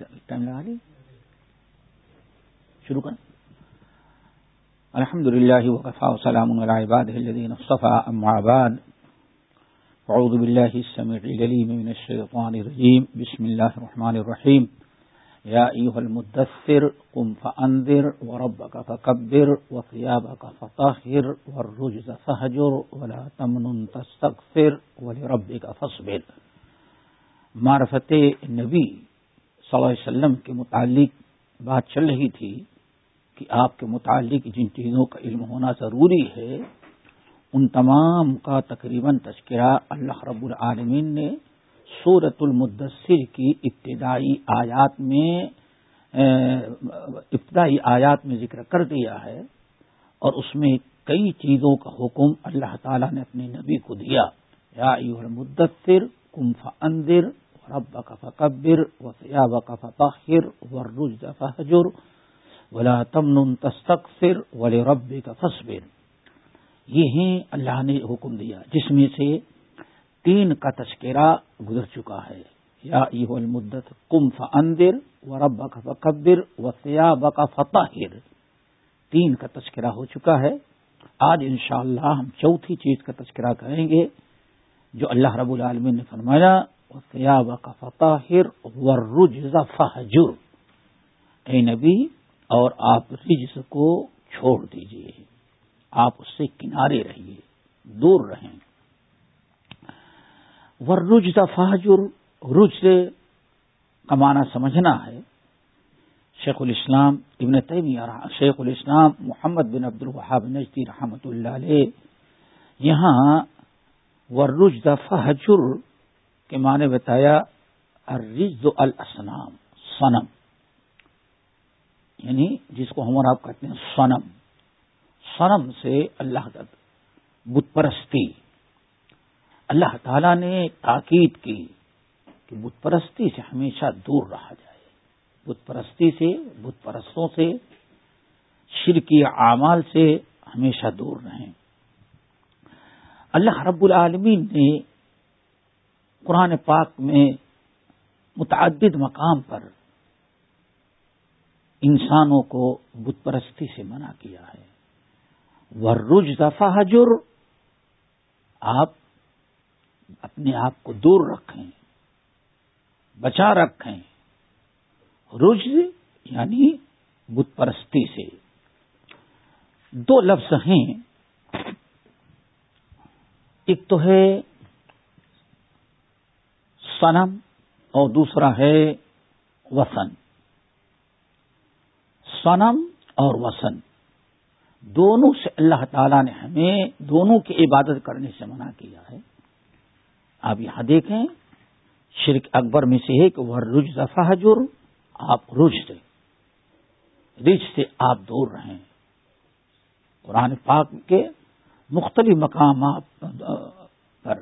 Time لگا لی شروع کر الحمد للہ وقفا وسلام العباد الذين اصطفى اما بعد۔ اعوذ بالله السميع العليم من الشيطان الرجيم بسم الله الرحمن الرحيم يا ايها المدثر قم فانذر وربك فكبر وثيابك فطهر والرجز فهجر ولا تمنن تستغفر ولربك فاصبر۔ معرفت نبی صلی اللہ علیہ وسلم کے متعلق بات چل رہی تھی کہ آپ کے متعلق جن چیزوں کا علم ہونا ضروری ہے، ان تمام کا تقریباً تذکرہ اللہ رب العالمین نے سورت المدثر کی ابتدائی آیات میں ابتدائی آیات میں ذکر کر دیا ہے اور اس میں کئی چیزوں کا حکم اللہ تعالیٰ نے اپنے نبی کو دیا۔ یا المدثر کم فندر رب کا فقبر و سیاب کا فطر ورج فہجر ولا تمن تستقفر ولی رب کا فصبر یہ ہیں اللہ نے حکم دیا، جس میں سے تین کا تذکرہ گزر چکا ہے۔ یا یہ المدت کم فندر و رب کا فقبر و سیاب کا فتح تین کا تذکرہ ہو چکا ہے۔ آج انشاءاللہ ہم چوتھی چیز کا تذکرہ کریں گے، جو اللہ رب العالمین نے فرمایا فہجر اے نبی، اور آپ رجز کو چھوڑ دیجیے۔ آپ اس سے کنارے رہیے، دور رہیں۔ ورج فہجر رج سے کمانا سمجھنا ہے۔ شیخ الاسلام ابن تیمیہ، شیخ الاسلام محمد بن عبد الوہاب نجدی رحمۃ اللہ علیہ، یہاں ورج فہجر کے معنی بتایا رز الاسنام سنم یعنی جس کو ہم اور آپ کہتے ہیں سنم سنم سے اللہ بت پرستی۔ اللہ تعالی نے تاکید کی کہ بت پرستی سے ہمیشہ دور رہا جائے۔ بت پرستی سے، بت پرستوں سے، شرکی اعمال سے ہمیشہ دور رہیں۔ اللہ رب العالمین نے قرآن پاک میں متعدد مقام پر انسانوں کو بت پرستی سے منع کیا ہے۔ ورج دفاع حجر آپ اپنے آپ کو دور رکھیں، بچا رکھیں۔ رج یعنی بت پرستی سے۔ دو لفظ ہیں۔ ایک تو ہے سنم اور دوسرا ہے وسن سنم اور وسن دونوں سے اللہ تعالی نے ہمیں دونوں کی عبادت کرنے سے منع کیا ہے۔ آپ یہاں دیکھیں، شرک اکبر میں سے ہے کہ وہ رج دفاع جر آپ رج سے رج سے آپ دور رہیں۔ قرآن پاک کے مختلف مقامات پر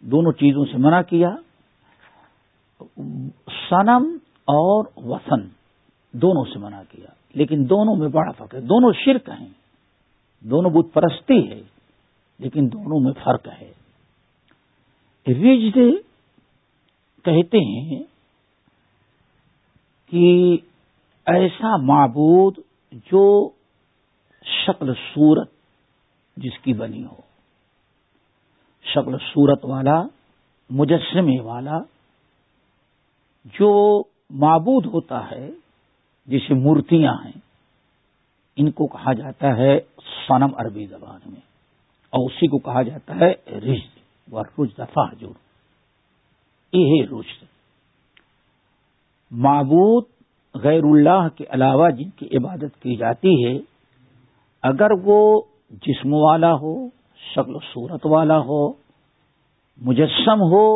دونوں چیزوں سے منع کیا۔ سنم اور وسن دونوں سے منع کیا۔ لیکن دونوں میں بڑا فرق ہے۔ دونوں شرک ہیں۔ دونوں بت پرستی ہے، لیکن دونوں میں فرق ہے۔ رجد کہتے ہیں کہ ایسا معبود جو شکل صورت جس کی بنی ہو، شکل صورت والا، مجسمے والا جو معبود ہوتا ہے، جسے مورتیاں ہیں، ان کو کہا جاتا ہے سنم عربی زبان میں، اور اسی کو کہا جاتا ہے رشد و رج دفاع جو یہ ہے رشد۔ معبود غیر اللہ کے علاوہ جن کی عبادت کی جاتی ہے، اگر وہ جسم والا ہو، شکل و صورت والا ہو، مجسم ہو،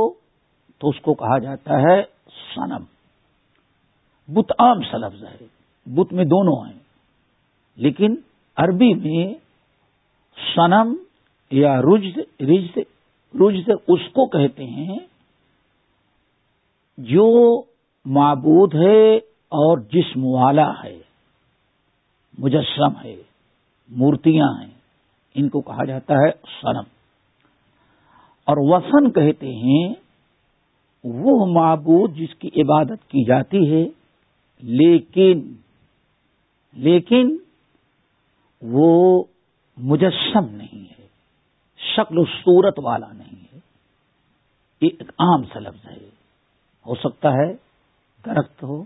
تو اس کو کہا جاتا ہے سنم بت عام سا لفظ ہے بت میں دونوں ہیں لیکن عربی میں سنم یا رجز رجز رجز اس کو کہتے ہیں جو معبود ہے اور جسم والا ہے۔ مجسم ہے، مورتیاں ہیں۔ ان کو کہا جاتا ہے سنم اور وسن کہتے ہیں وہ معبود جس کی عبادت کی جاتی ہے، لیکن لیکن وہ مجسم نہیں ہے، شکل و صورت والا نہیں ہے، یہ ایک عام سا لفظ ہے۔ ہو سکتا ہے درخت ہو،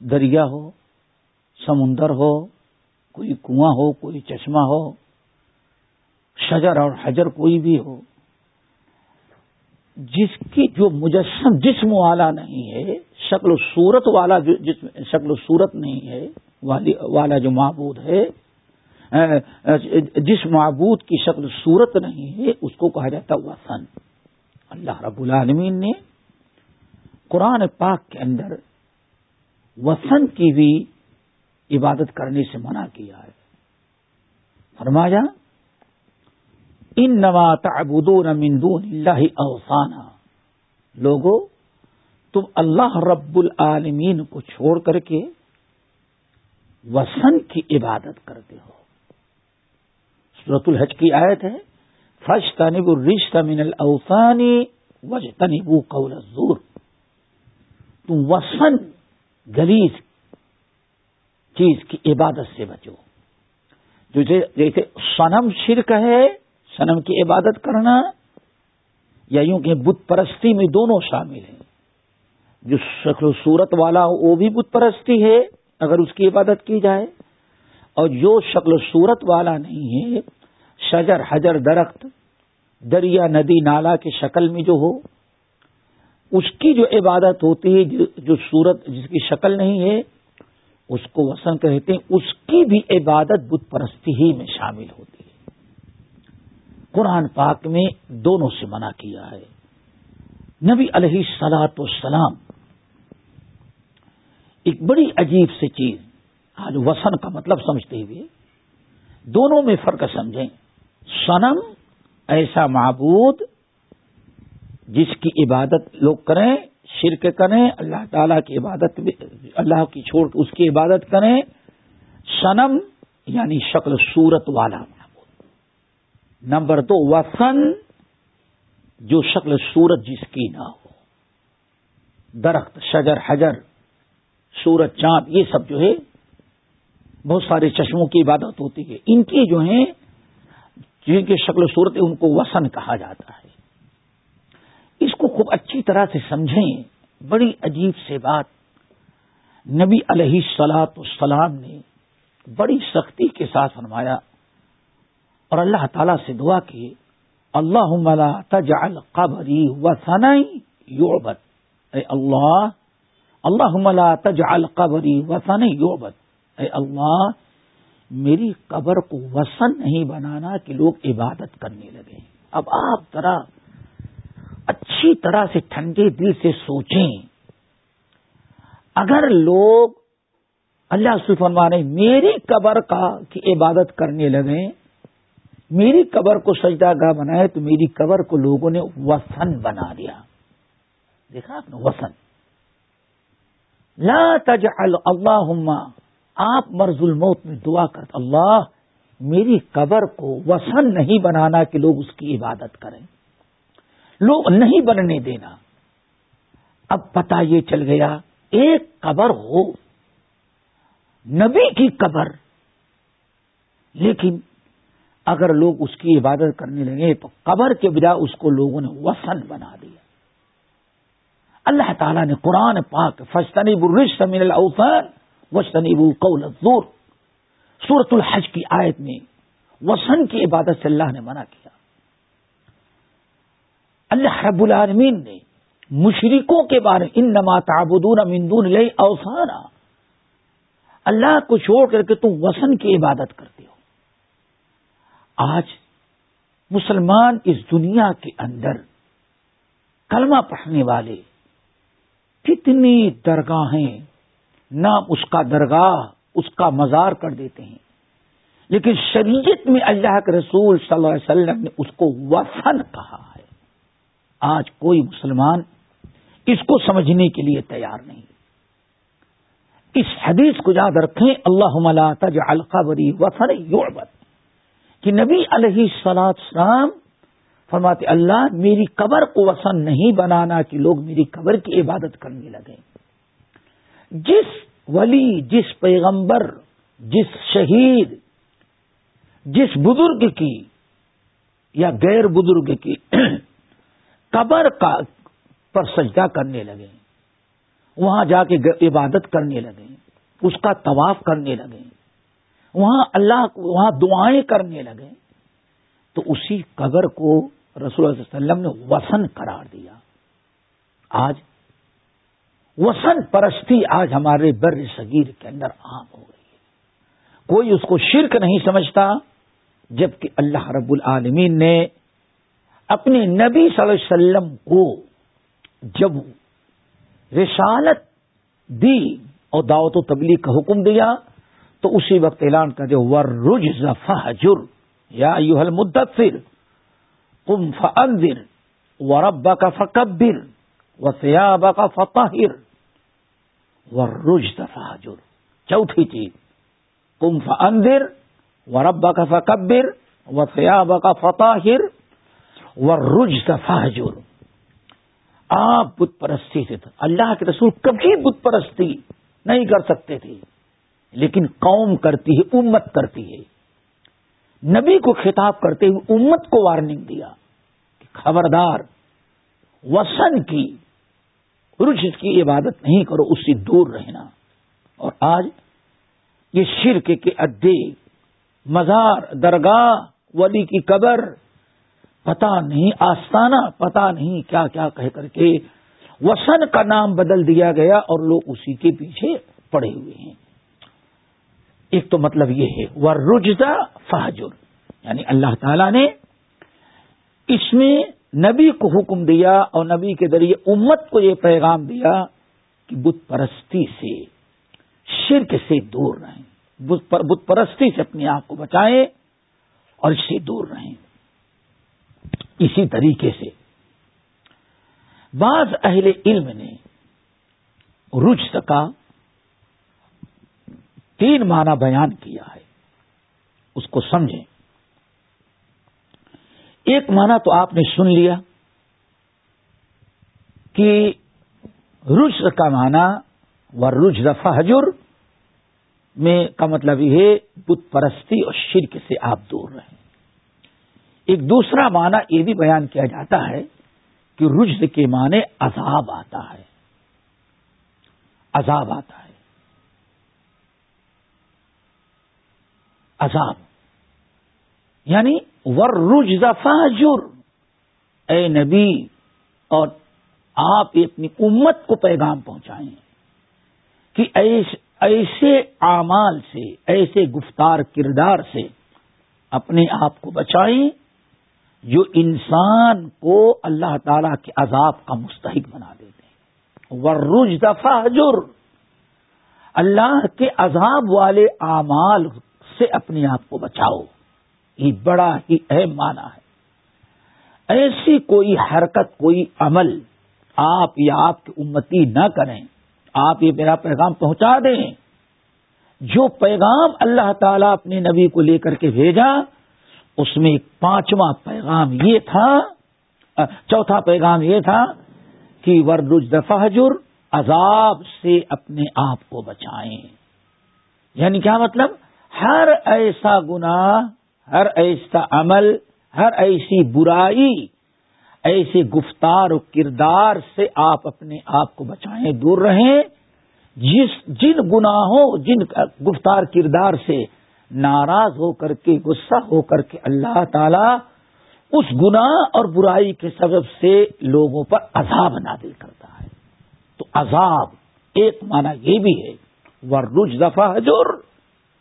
دریا ہو، سمندر ہو، کوئی کنواں ہو، کوئی چشمہ ہو، شجر اور حجر کوئی بھی ہو۔ جس کی جو مجسم جسم والا نہیں ہے، شکل و صورت والا جو جسم، شکل و صورت نہیں ہے والا جو معبود ہے جس معبود کی شکل صورت نہیں ہے، اس کو کہا جاتا وسن اللہ رب العالمین نے قرآن پاک کے اندر وسن کی بھی عبادت کرنے سے منع کیا ہے۔ فرمایا ان نوا تعبدون من دون اللہ اوسانہ لوگوں تم اللہ رب العالمین کو چھوڑ کر کے وسن کی عبادت کرتے ہو۔ صورت الحج کی آیت ہے فش تنب الرش من الاوسانی وج تنب قول الزور۔ تم وسن گلیز چیز کی عبادت سے بچو۔ جیسے سنم شرک ہے سنم کی عبادت کرنا یا یوں کہ بت پرستی میں دونوں شامل ہیں۔ جو شکل و صورت والا ہو، وہ بھی بت پرستی ہے اگر اس کی عبادت کی جائے۔ اور جو شکل و صورت والا نہیں ہے، شجر، حجر، درخت، دریا، ندی، نالا کی شکل میں جو ہو، اس کی جو عبادت ہوتی ہے جو صورت جس کی شکل نہیں ہے، اس کو وسن کہتے ہیں، اس کی بھی عبادت بت پرستی ہی میں شامل ہوتی ہے۔ قرآن پاک میں دونوں سے منع کیا ہے۔ نبی علیہ سلاط و سلام ایک بڑی عجیب سی چیز، آج وسن کا مطلب سمجھتے ہوئے دونوں میں فرق سمجھیں۔ سنم ایسا معبود جس کی عبادت لوگ کریں، شرک کریں، اللہ تعالی کی عبادت اللہ کی چھوڑ اس کی عبادت کریں۔ سنم یعنی شکل صورت والا۔ معبود نمبر دو وسن جو شکل صورت جس کی نہ ہو۔ درخت، شجر، حجر، سورج، چاند، یہ سب جو ہے، بہت سارے چشموں کی عبادت ہوتی ہے۔ ان کی جو ہیں، جن کی شکل صورت ان کو وسن کہا جاتا ہے۔ اس کو خوب اچھی طرح سے سمجھیں، بڑی عجیب سے بات۔ نبی علیہ سلاط السلام نے بڑی سختی کے ساتھ فرمایا اور اللہ تعالی سے دعا کی اللہ ملا تجعل قبری وسنئی یوبت اے اللہ اللہ ملا تجعل قبری وسن یوبت اے اللہ، میری قبر کو وسن نہیں بنانا کہ لوگ عبادت کرنے لگے۔ اب آپ ذرا اچھی طرح سے ٹھنڈے دل سے سوچیں۔ اگر لوگ اللہ سلفان میری قبر کا کی عبادت کرنے لگے میری قبر کو سجدہ گاہ بنائے تو میری قبر کو لوگوں نے وسن بنا دیا۔ دیکھا آپ نے وسن لا تجعل اللہ آپ مرز الموت میں دعا کر، اللہ میری قبر کو وسن نہیں بنانا کہ لوگ اس کی عبادت کریں۔ لوگ نہیں بننے دینا۔ اب پتا یہ چل گیا، ایک قبر ہو، نبی کی قبر، لیکن اگر لوگ اس کی عبادت کرنے لگے تو قبر کے بجائے اس کو لوگوں نے وسن بنا دیا۔ اللہ تعالیٰ نے قرآن پاک فشتنی برش من الاوثان وشتنی قول الزور۔ سورت الحج کی آیت میں وسن کی عبادت سے اللہ نے منع کیا۔ اللہ رب العالمین نے مشرکوں کے بارے ان نما تعبدون مندون لے اوسانا اللہ کو چھوڑ کر کے تم وسن کی عبادت کرتے آج مسلمان اس دنیا کے اندر کلمہ پڑھنے والے کتنی درگاہیں نام اس کا درگاہ، اس کا مزار کر دیتے ہیں۔ لیکن شریعت میں اللہ کے رسول صلی اللہ علیہ وسلم نے اس کو وفن کہا ہے۔ آج کوئی مسلمان اس کو سمجھنے کے لیے تیار نہیں۔ اس حدیث کو یاد رکھیں اللہ ملا تج القبری وفن یوبت کہ نبی علیہ سلاد سلام فرماتے، اللہ میری قبر کو وسن نہیں بنانا کہ لوگ میری قبر کی عبادت کرنے لگے جس ولی، جس پیغمبر، جس شہید، جس بزرگ کی یا غیر بزرگ کی قبر کا پر سجدہ کرنے لگے وہاں جا کے عبادت کرنے لگے اس کا طواف کرنے لگے وہاں اللہ وہاں دعائیں کرنے لگے تو اسی قبر کو رسول اللہ علیہ وسلم نے وسن قرار دیا۔ آج وسن پرستی آج ہمارے بر صغیر کے اندر عام ہو گئی ہے۔ کوئی اس کو شرک نہیں سمجھتا جبکہ اللہ رب العالمین نے اپنے نبی صلی اللہ علیہ وسلم کو جب رسالت دی اور دعوت و تبلیغ کا حکم دیا تو اسی وقت اعلان کر دے ور رج فہجر یا یوہل مدثر کم فنزر و ربا کا فکبر و سیاب کا فطاہر ور رج فہجر چوتھی چیز کم فنزر و ربا کا فکبر و سیاب کا فطاہر و رج فہجر آپ بت پرستی سے اللہ کے رسول کبھی بت پرستی نہیں کر سکتے تھے۔ لیکن قوم کرتی ہے، امت کرتی ہے۔ نبی کو خطاب کرتے ہوئے امت کو وارننگ دیا کہ خبردار وسن کی رج کی عبادت نہیں کرو، اس سے دور رہنا۔ اور آج یہ شرک کے ادے مزار، درگاہ، ولی کی قبر پتا نہیں، آستانہ پتا نہیں کیا کیا کہہ کر کے وسن کا نام بدل دیا گیا اور لوگ اسی کے پیچھے پڑے ہوئے ہیں۔ ایک تو مطلب یہ ہے وہ رجدا فہجر یعنی اللہ تعالی نے اس میں نبی کو حکم دیا اور نبی کے ذریعے امت کو یہ پیغام دیا کہ بت پرستی سے، شرک سے دور رہیں۔ بت پرستی سے اپنے آپ کو بچائیں اور اس سے دور رہیں۔ اسی طریقے سے بعض اہل علم نے رج کا تین معنی بیان کیا ہے۔ اس کو سمجھیں۔ ایک معنی تو آپ نے سن لیا کہ رج کا معنی و رج رفا حجر میں کا مطلب یہ ہے بت پرستی اور شرک سے آپ دور رہیں۔ ایک دوسرا معنی یہ بھی بیان کیا جاتا ہے کہ رجد کے معنی عذاب آتا ہے۔ عذاب آتا ہے۔ عذاب. یعنی ور رج فاجر. اے نبی، اور آپ اپنی امت کو پیغام پہنچائیں کہ ایسے اعمال سے، ایسے گفتار کردار سے اپنے آپ کو بچائیں جو انسان کو اللہ تعالی کے عذاب کا مستحق بنا دیتے ہیں. ورج دفاع حجر اللہ کے عذاب والے اعمال سے اپنے آپ کو بچاؤ۔ یہ بڑا ہی اہم معنی ہے۔ ایسی کوئی حرکت، کوئی عمل آپ یا آپ کی امتی نہ کریں، آپ یہ میرا پیغام پہنچا دیں۔ جو پیغام اللہ تعالیٰ اپنے نبی کو لے کر کے بھیجا، اس میں ایک پانچواں پیغام یہ تھا چوتھا پیغام یہ تھا کہ ورج دفاجر عذاب سے اپنے آپ کو بچائیں۔ یعنی کیا مطلب؟ ہر ایسا گنا ہر ایسا عمل، ہر ایسی برائی ایسے گفتار و کردار سے آپ اپنے آپ کو بچائیں، دور رہیں۔ جس، جن گناہوں، جن گفتار کردار سے ناراض ہو کر کے، غصہ ہو کر کے اللہ تعالی اس گناہ اور برائی کے سبب سے لوگوں پر عذاب نادل کرتا ہے۔ تو عذاب ایک معنی یہ بھی ہے ورج دفاع حجور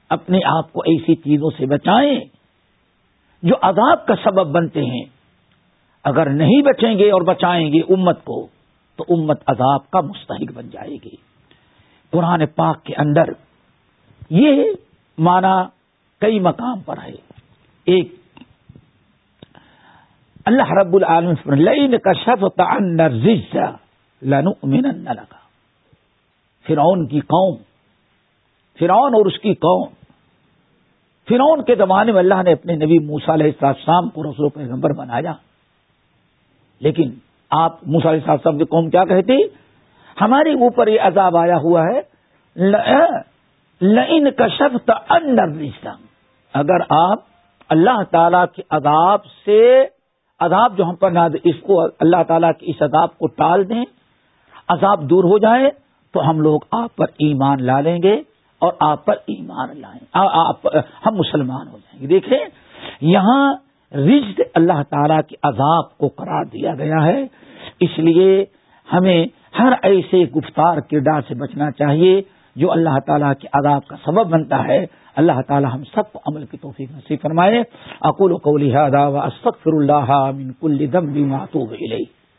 اپنے آپ کو ایسی چیزوں سے بچائیں جو عذاب کا سبب بنتے ہیں۔ اگر نہیں بچیں گے اور بچائیں گے امت کو، تو امت عذاب کا مستحق بن جائے گی۔ قرآن پاک کے اندر یہ معنی کئی مقام پر ہے۔ ایک، اللہ رب العالمین کا شف لنو لگا فرعون کی قوم، فرعون اور اس کی قوم فرعون کے زمانے میں اللہ نے اپنے نبی موسا علیہ السلام کو رسول پیغمبر بنایا۔ لیکن آپ موسا علیہ السلام کی قوم کیا کہتے ہمارے اوپر یہ عذاب آیا ہوا ہے لئن کشفت ان اگر آپ اللہ تعالی کے عذاب سے عذاب جو ہم پر ناد اس کو اللہ تعالیٰ کے اس عذاب کو ٹال دیں، عذاب دور ہو جائے، تو ہم لوگ آپ پر ایمان لا لیں گے۔ اور آپ پر ایمان لائیں۔ آپ، ہم مسلمان ہو جائیں گے۔ دیکھیں، یہاں رزق اللہ تعالی کے عذاب کو قرار دیا گیا ہے۔ اس لیے ہمیں ہر ایسے گفتار کردار سے بچنا چاہیے جو اللہ تعالیٰ کے عذاب کا سبب بنتا ہے۔ اللہ تعالی ہم سب کو عمل کی توفیق نصیب فرمائے۔ اقول و قولی استغفر اللہ من کل ذنب واتوب الیہ۔